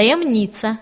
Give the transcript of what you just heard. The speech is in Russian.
таємниця.